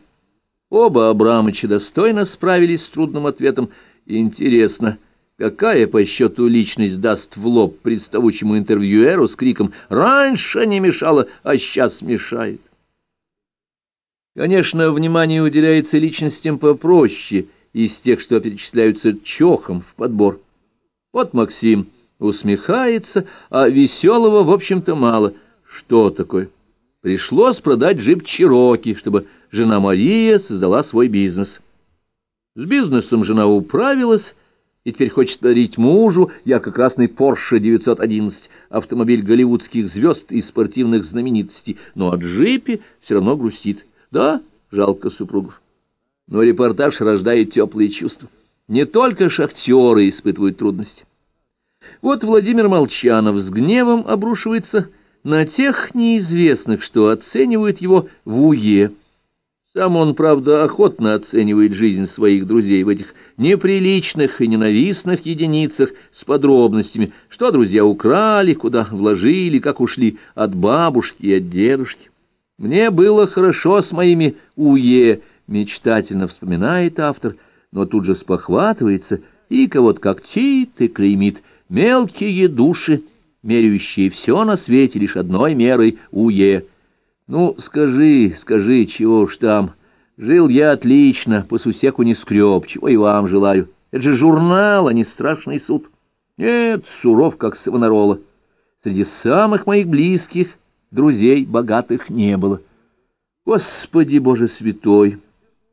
S1: Оба Абрамовича достойно справились с трудным ответом. Интересно, какая по счету личность даст в лоб приставучему интервьюеру с криком «Раньше не мешало, а сейчас мешает». Конечно, внимание уделяется личностям попроще, из тех, что перечисляются чохом в подбор. Вот Максим усмехается, а веселого, в общем-то, мало. Что такое? Пришлось продать джип Чироки, чтобы жена Мария создала свой бизнес. С бизнесом жена управилась, и теперь хочет подарить мужу ярко-красный Porsche 911, автомобиль голливудских звезд и спортивных знаменитостей, но о джипе все равно грустит. Да, жалко супругов. Но репортаж рождает теплые чувства. Не только шахтеры испытывают трудности. Вот Владимир Молчанов с гневом обрушивается на тех неизвестных, что оценивают его в УЕ. Сам он, правда, охотно оценивает жизнь своих друзей в этих неприличных и ненавистных единицах с подробностями, что друзья украли, куда вложили, как ушли от бабушки и от дедушки. Мне было хорошо с моими УЕ, мечтательно вспоминает автор, но тут же спохватывается и кого-то когтит и клеймит мелкие души, меряющие все на свете лишь одной мерой УЕ. Ну, скажи, скажи, чего уж там. Жил я отлично, по сусеку не скреб, чего и вам желаю. Это же журнал, а не страшный суд. Нет, суров, как Савонарола. Среди самых моих близких друзей богатых не было. Господи Боже святой,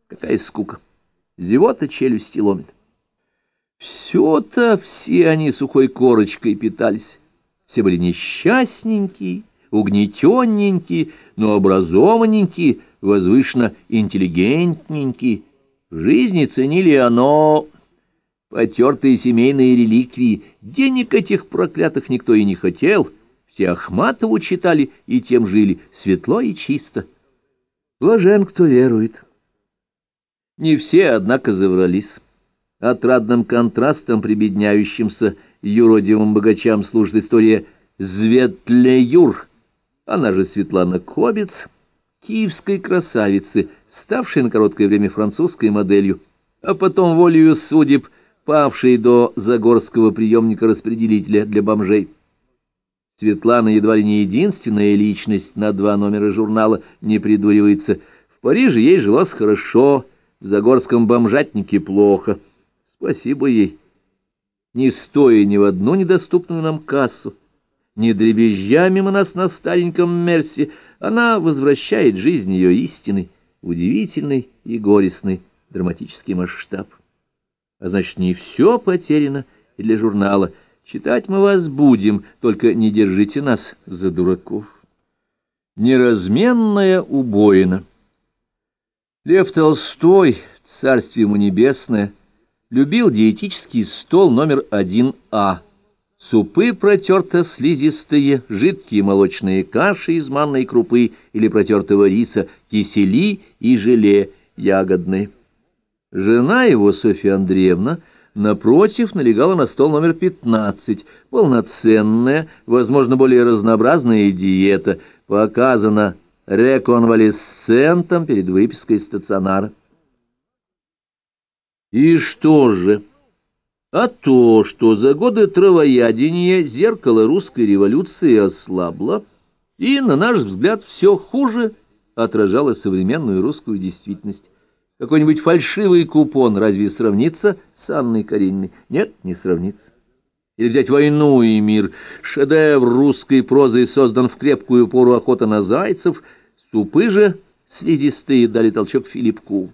S1: какая скука! Зевота челюсти ломит. Все-то все они сухой корочкой питались. Все были несчастненькие, угнетенненькие, но образованненькие, возвышенно интеллигентненькие. В жизни ценили оно потертые семейные реликвии. Денег этих проклятых никто и не хотел — все Ахматову читали и тем жили, светло и чисто. Блажен, кто верует. Не все, однако, заврались. Отрадным контрастом прибедняющимся юродивым богачам служит история Зветлеюр, она же Светлана Кобец, киевской красавицы, ставшей на короткое время французской моделью, а потом волею судеб, павшей до загорского приемника-распределителя для бомжей. Светлана едва ли не единственная личность на два номера журнала не придуривается. В Париже ей жилось хорошо, в Загорском бомжатнике плохо. Спасибо ей. Не стоя ни в одну недоступную нам кассу, не дребезжа мимо нас на стареньком Мерсе, она возвращает жизнь ее истинный, удивительный и горестный драматический масштаб. А значит, не все потеряно и для журнала — Читать мы вас будем, только не держите нас за дураков. Неразменная убоина. Лев Толстой, царствие ему небесное, любил диетический стол номер один А. Супы протерто-слизистые, жидкие молочные каши из манной крупы или протертого риса, кисели и желе ягодные. Жена его, Софья Андреевна, Напротив налегала на стол номер пятнадцать, полноценная, возможно, более разнообразная диета, показана реконвалесцентом перед выпиской стационара. И что же? А то, что за годы травоядения зеркало русской революции ослабло, и, на наш взгляд, все хуже отражало современную русскую действительность. Какой-нибудь фальшивый купон разве сравнится с Анной Карениной? Нет, не сравнится. Или взять «Войну и мир». Шедевр русской прозы создан в крепкую пору охота на зайцев. Супы же слизистые дали толчок Филиппку.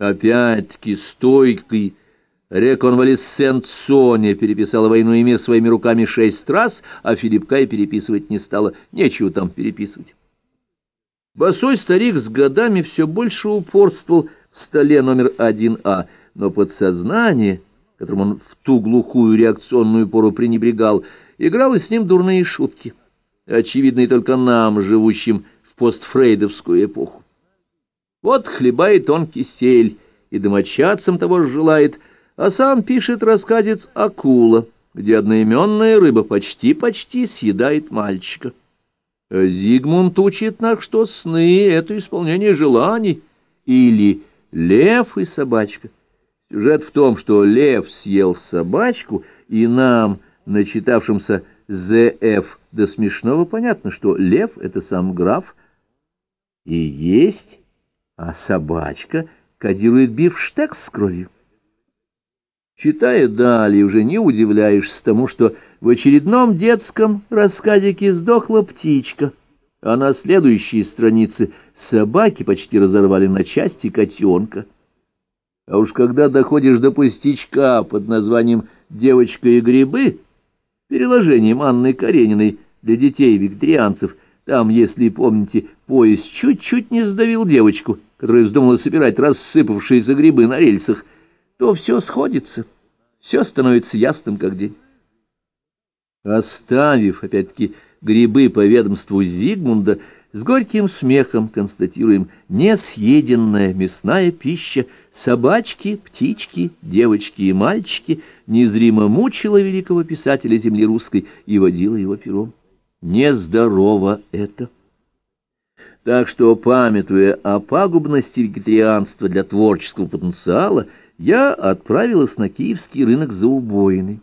S1: Опять-таки стойкий реконвалесцент Соня переписала «Войну и мир» своими руками шесть раз, а Филиппка и переписывать не стала. Нечего там переписывать. Босой старик с годами все больше упорствовал в столе номер 1А, но подсознание, которым он в ту глухую реакционную пору пренебрегал, играло с ним дурные шутки, очевидные только нам, живущим в постфрейдовскую эпоху. Вот хлебает он кисель, и домочадцам того же желает, а сам пишет рассказец «Акула», где одноименная рыба почти-почти съедает мальчика. Зигмунд учит нас, что сны — это исполнение желаний, или лев и собачка. Сюжет в том, что лев съел собачку, и нам, начитавшимся З.Ф. до смешного понятно, что лев — это сам граф и есть, а собачка кодирует бифштекс с кровью. Читая далее, уже не удивляешься тому, что в очередном детском рассказике сдохла птичка, а на следующей странице собаки почти разорвали на части котенка. А уж когда доходишь до пустячка под названием «Девочка и грибы», переложением Анны Карениной для детей-вегетарианцев, там, если помните, поезд чуть-чуть не сдавил девочку, которая вздумала собирать рассыпавшиеся грибы на рельсах, то все сходится, все становится ясным как день. Оставив, опять-таки, грибы по ведомству Зигмунда, с горьким смехом констатируем несъеденная мясная пища собачки, птички, девочки и мальчики незримо мучила великого писателя земли русской и водила его пером. Нездорово это. Так что, памятуя о пагубности вегетарианства для творческого потенциала, я отправилась на киевский рынок за убоиной.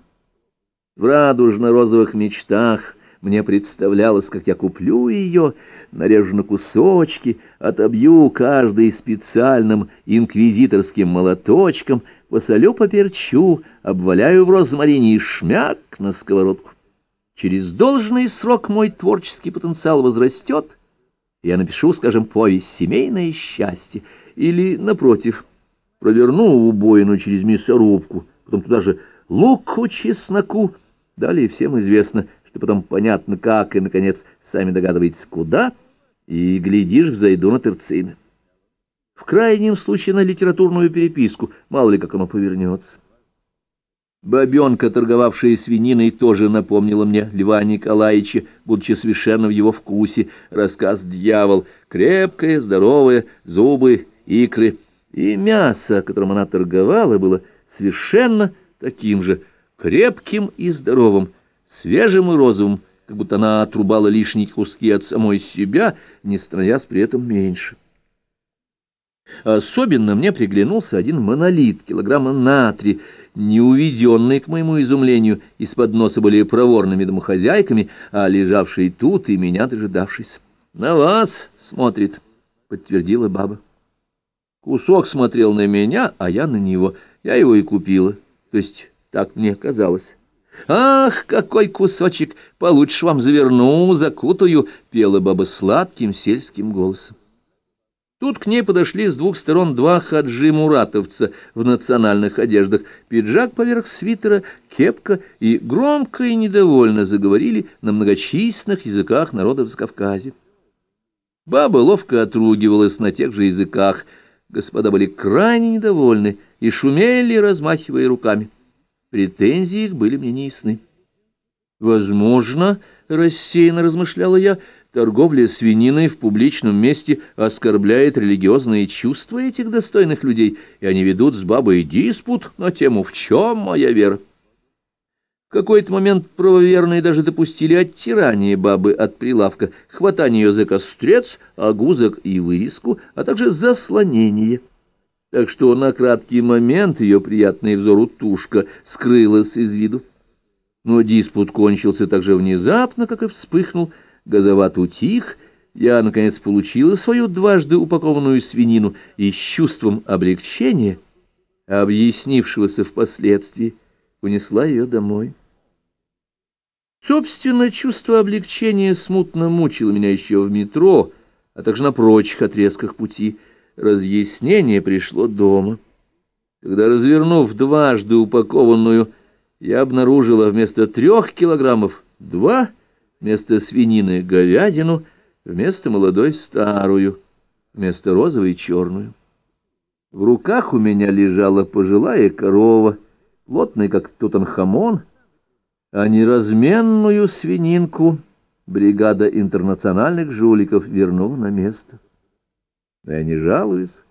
S1: В радужно-розовых мечтах мне представлялось, как я куплю ее, нарежу на кусочки, отобью каждый специальным инквизиторским молоточком, посолю поперчу, обваляю в розмарине и шмяк на сковородку. Через должный срок мой творческий потенциал возрастет, я напишу, скажем, повесть «Семейное счастье» или, напротив, проверну убоину через мясорубку, потом туда же луку, чесноку. Далее всем известно, что потом понятно как, и, наконец, сами догадываетесь, куда, и, глядишь, взойду на терцины. В крайнем случае на литературную переписку, мало ли как оно повернется. Бабенка, торговавшая свининой, тоже напомнила мне Льва Николаевича, будучи совершенно в его вкусе, рассказ «Дьявол». Крепкое, здоровое, зубы, икры — и мясо, которым она торговала, было совершенно таким же, крепким и здоровым, свежим и розовым, как будто она отрубала лишние куски от самой себя, не становясь при этом меньше. Особенно мне приглянулся один монолит килограмма на три, не уведенный, к моему изумлению, из-под носа более проворными домохозяйками, а лежавший тут и меня дожидавшись. «На вас смотрит», — подтвердила баба. Кусок смотрел на меня, а я на него. Я его и купила. То есть так мне казалось. «Ах, какой кусочек! Получше вам заверну, закутаю!» — пела баба сладким сельским голосом. Тут к ней подошли с двух сторон два хаджи-муратовца в национальных одеждах, пиджак поверх свитера, кепка, и громко и недовольно заговорили на многочисленных языках народов Закавказья. Баба ловко отругивалась на тех же языках — Господа были крайне недовольны и шумели, размахивая руками. Претензии их были мне неясны. Возможно, рассеянно размышляла я, торговля свининой в публичном месте оскорбляет религиозные чувства этих достойных людей, и они ведут с бабой диспут на тему «В чем моя вера?». В какой-то момент правоверные даже допустили оттирание бабы от прилавка, хватание ее за кострец, огузок и вырезку, а также заслонение. Так что на краткий момент ее приятная взору тушка скрылась из виду. Но диспут кончился так же внезапно, как и вспыхнул, газоват утих, Я, наконец, получила свою дважды упакованную свинину и с чувством облегчения, объяснившегося впоследствии, унесла ее домой. Собственно, чувство облегчения смутно мучило меня еще в метро, а также на прочих отрезках пути. Разъяснение пришло дома. Когда, развернув дважды упакованную, я обнаружила вместо трех килограммов два, вместо свинины говядину, вместо молодой старую, вместо розовой черную. В руках у меня лежала пожилая корова, плотная, как тутанхамон, а неразменную свининку бригада интернациональных жуликов вернула на место. Но я не жалуюсь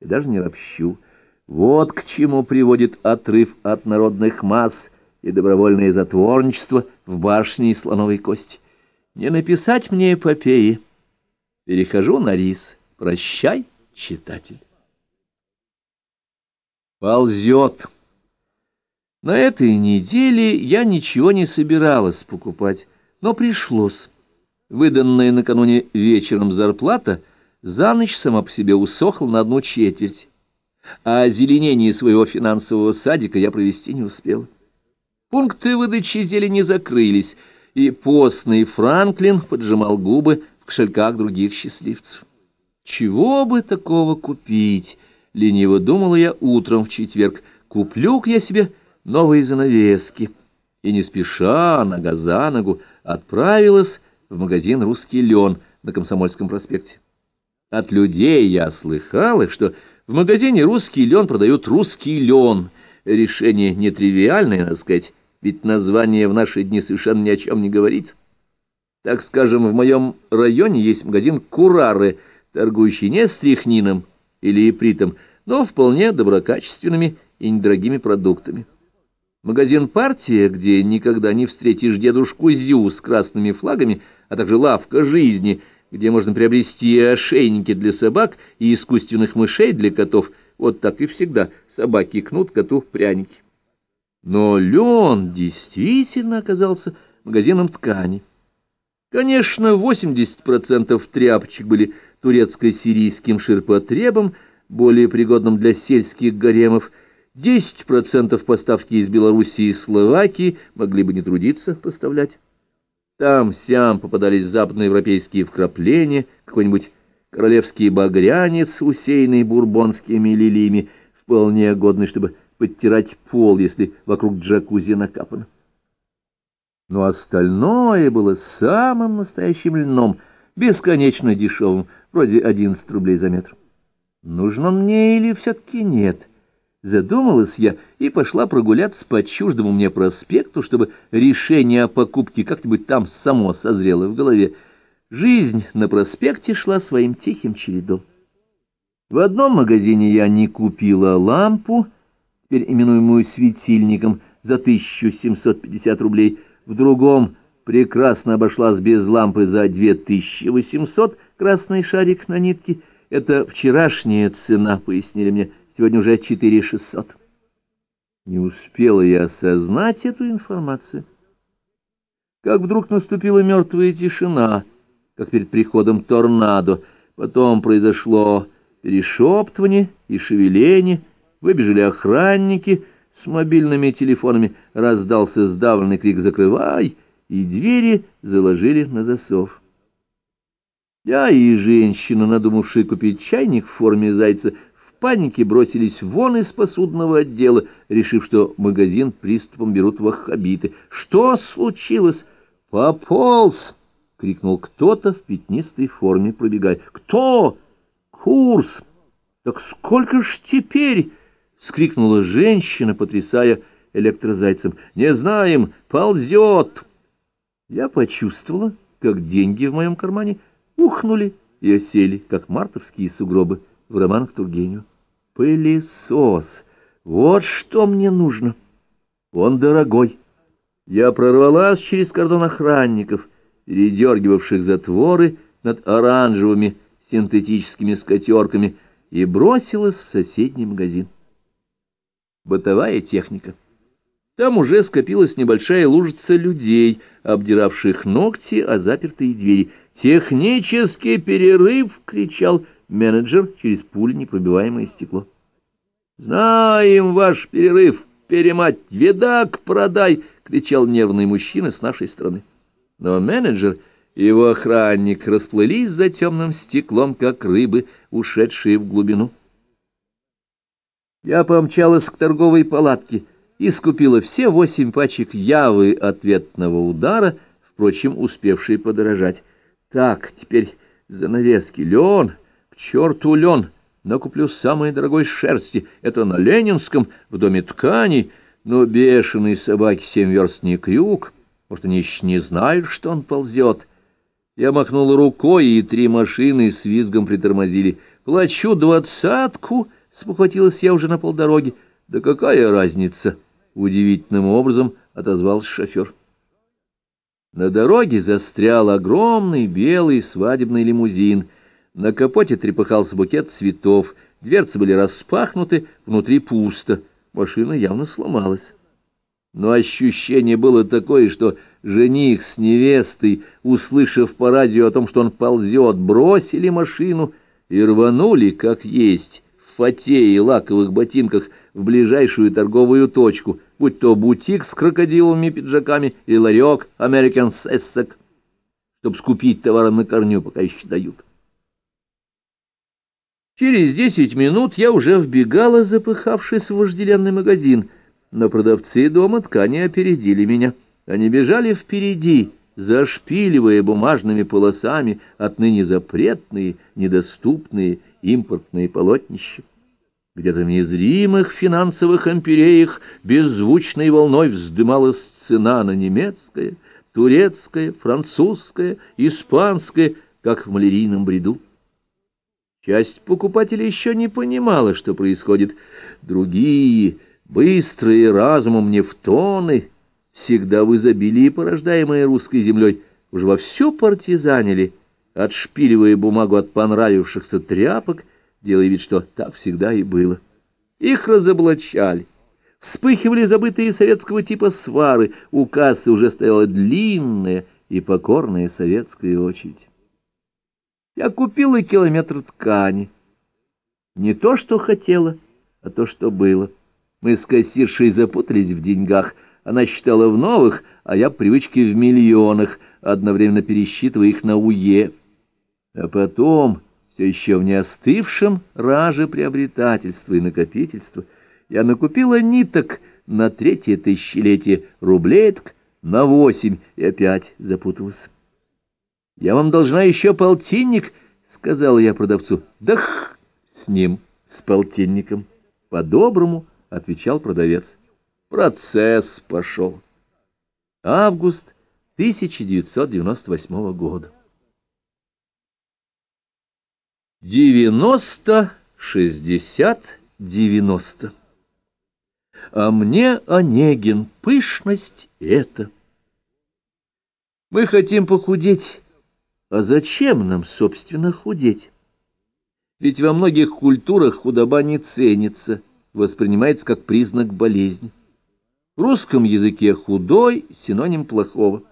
S1: и даже не ропщу. Вот к чему приводит отрыв от народных масс и добровольное затворничество в башне и слоновой кости. Не написать мне эпопеи. Перехожу на рис. Прощай, читатель. Ползет. На этой неделе я ничего не собиралась покупать, но пришлось. Выданная накануне вечером зарплата за ночь сама по себе усохла на одну четверть а озеленение своего финансового садика я провести не успел. Пункты выдачи зелени закрылись, и постный Франклин поджимал губы в кошельках других счастливцев. Чего бы такого купить? Лениво думала я утром в четверг. Куплю-ка я себе новые занавески. И не спеша, нога за ногу, отправилась в магазин «Русский лен» на Комсомольском проспекте. От людей я слыхала, что в магазине «Русский лен» продают «Русский лен». Решение нетривиальное, надо сказать, ведь название в наши дни совершенно ни о чем не говорит. Так скажем, в моем районе есть магазин «Курары», торгующий не стрихнином или ипритом, но вполне доброкачественными и недорогими продуктами. Магазин «Партия», где никогда не встретишь дедушку Зю с красными флагами, а также лавка жизни – где можно приобрести ошейники для собак и искусственных мышей для котов. Вот так и всегда собаки кнут коту пряники. Но лен действительно оказался магазином ткани. Конечно, 80% тряпочек были турецко-сирийским ширпотребом, более пригодным для сельских гаремов, 10% поставки из Белоруссии и Словакии могли бы не трудиться поставлять. Там-сям попадались западноевропейские вкрапления, какой-нибудь королевский багрянец, усеянный бурбонскими лилиями, вполне годный, чтобы подтирать пол, если вокруг джакузи накапано. Но остальное было самым настоящим льном, бесконечно дешевым, вроде 11 рублей за метр. Нужно мне или все-таки нет — Задумалась я и пошла прогуляться по чуждому мне проспекту, чтобы решение о покупке как-нибудь там само созрело в голове. Жизнь на проспекте шла своим тихим чередом. В одном магазине я не купила лампу, теперь именуемую светильником, за 1750 рублей, в другом прекрасно обошлась без лампы за 2800, красный шарик на нитке. Это вчерашняя цена, пояснили мне, — Сегодня уже четыре шестьсот. Не успела я осознать эту информацию. Как вдруг наступила мертвая тишина, как перед приходом торнадо. Потом произошло перешептывание и шевеление, выбежали охранники с мобильными телефонами, раздался сдавленный крик «Закрывай!» и двери заложили на засов. Я и женщина, надумавшая купить чайник в форме зайца, панике бросились вон из посудного отдела, решив, что магазин приступом берут ваххабиты. «Что случилось?» «Пополз!» — крикнул кто-то в пятнистой форме, пробегая. «Кто?» «Курс!» «Так сколько ж теперь?» — скрикнула женщина, потрясая электрозайцем. «Не знаем, ползет!» Я почувствовала, как деньги в моем кармане ухнули и осели, как мартовские сугробы в романах Тургенева. Пылесос. Вот что мне нужно. Он дорогой. Я прорвалась через кордон охранников, передергивавших затворы над оранжевыми синтетическими скатерками, и бросилась в соседний магазин. Бытовая техника. Там уже скопилась небольшая лужица людей, обдиравших ногти о запертые двери. «Технический перерыв!» — кричал менеджер через пуль непробиваемое стекло. «Знаем ваш перерыв! Перемать! Ведак продай!» — кричал нервный мужчина с нашей стороны. Но менеджер и его охранник расплылись за темным стеклом, как рыбы, ушедшие в глубину. Я помчалась к торговой палатке и скупила все восемь пачек явы ответного удара, впрочем, успевшие подорожать. Так, теперь занавески, лен, к черту лен, накуплю самой дорогой шерсти, это на Ленинском, в доме тканей, но бешеные собаки семь верст не крюк, может, они еще не знают, что он ползет. Я махнул рукой, и три машины с визгом притормозили. «Плачу двадцатку!» — спохватилась я уже на полдороги. «Да какая разница?» — удивительным образом отозвался шофер. На дороге застрял огромный белый свадебный лимузин. На капоте трепыхался букет цветов, дверцы были распахнуты, внутри пусто. Машина явно сломалась. Но ощущение было такое, что жених с невестой, услышав по радио о том, что он ползет, бросили машину и рванули, как есть, в фате и лаковых ботинках, в ближайшую торговую точку, будь то бутик с крокодиловыми пиджаками или ларек American Sessek, чтобы скупить товары на корню, пока еще дают. Через десять минут я уже вбегала, запыхавшись в вожделенный магазин, но продавцы дома ткани опередили меня. Они бежали впереди, зашпиливая бумажными полосами отныне запретные, недоступные импортные полотнища. Где-то в незримых финансовых империях беззвучной волной вздымалась цена на немецкое, турецкое, французское, испанское, как в малярийном бреду. Часть покупателей еще не понимала, что происходит. Другие, быстрые разумом нефтоны, всегда в изобилии порождаемые русской землей, уже вовсю партизанили, отшпиливая бумагу от понравившихся тряпок, делая вид, что так всегда и было. Их разоблачали. Вспыхивали забытые советского типа свары, у кассы уже стояла длинная и покорная советская очередь. Я купила километр ткани. Не то, что хотела, а то, что было. Мы с кассиршей запутались в деньгах. Она считала в новых, а я привычки в миллионах, одновременно пересчитывая их на УЕ. А потом, все еще в неостывшем раже приобретательства и накопительства, я накупила ниток на третье тысячелетие, рублеток на восемь, и опять запуталась. «Я вам должна еще полтинник», — сказала я продавцу. «Да х, с ним, с полтинником». «По-доброму», — отвечал продавец. Процесс пошел. Август 1998 года. Девяносто, шестьдесят, девяносто. А мне, Онегин, пышность это. Мы хотим похудеть. А зачем нам, собственно, худеть? Ведь во многих культурах худоба не ценится, воспринимается как признак болезни. В русском языке худой — синоним плохого.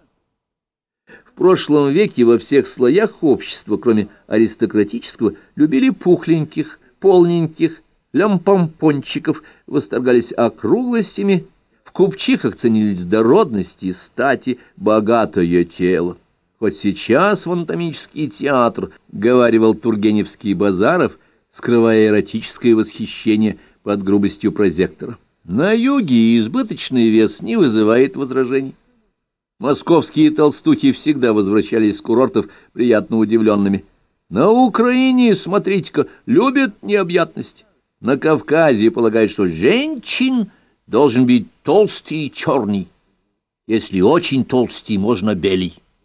S1: В прошлом веке во всех слоях общества, кроме аристократического, любили пухленьких, полненьких, лямпомпончиков, восторгались округлостями, в купчихах ценились дородности, стати, богатое тело. Хоть сейчас в анатомический театр, говаривал Тургеневский Базаров, скрывая эротическое восхищение под грубостью прозектора. На юге избыточный вес не вызывает возражений. Московские толстухи всегда возвращались с курортов приятно удивленными. На Украине, смотрите-ка, любят необъятность. На Кавказе полагают, что женщин должен быть толстый и черный. Если очень толстый, можно белый.